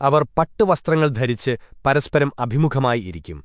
അവർ പട്ടുവസ്ത്രങ്ങൾ ധരിച്ച് പരസ്പരം അഭിമുഖമായി ഇരിക്കും